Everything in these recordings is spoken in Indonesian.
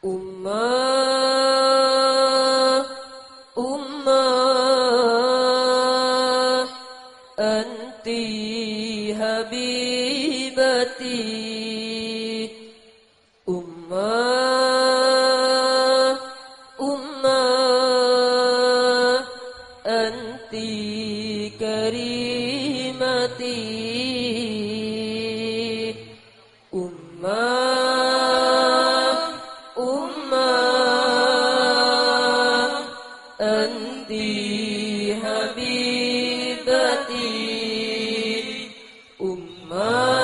Uma, umma Anti habibati. Umma Ummah Anti karimati. Anti habibati umma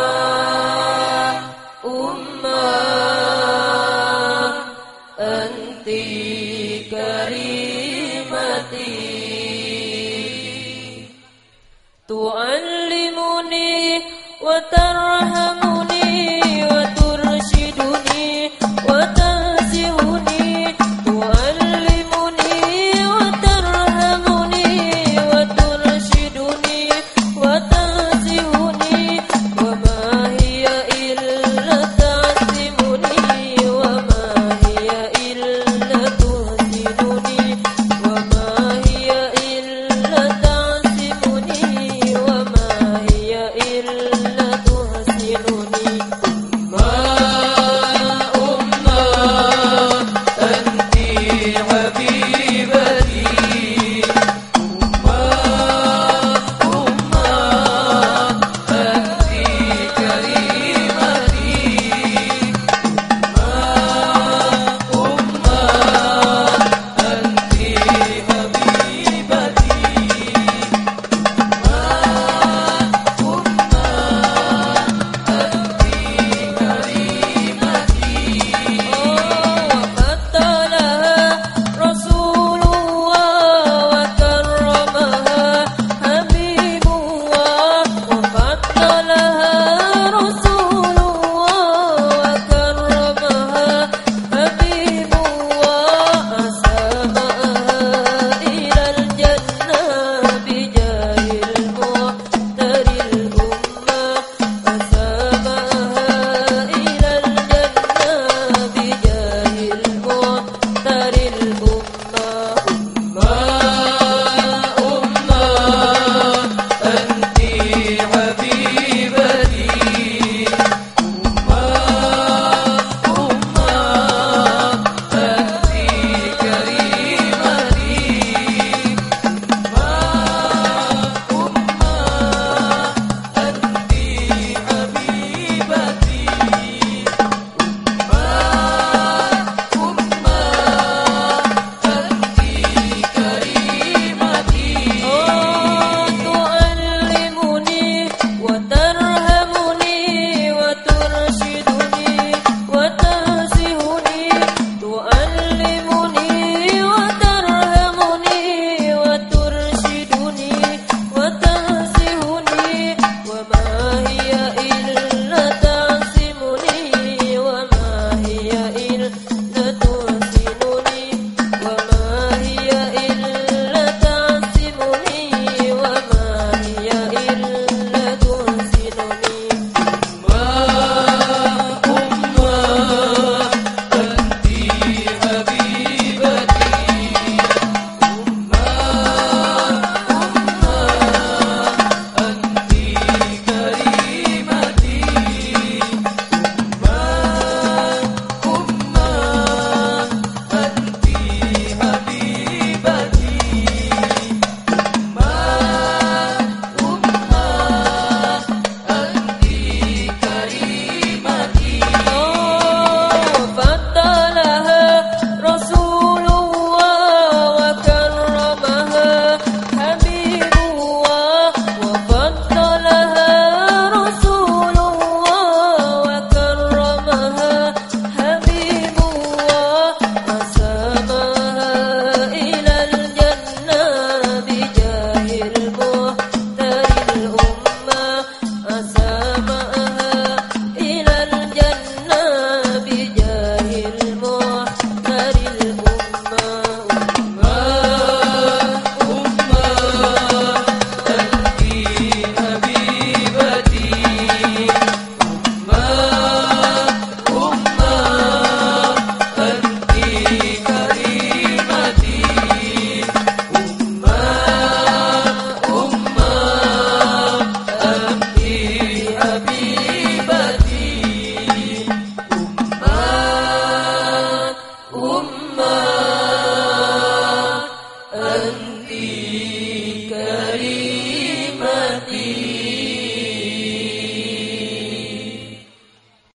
tuan limunih wad يا إلهي.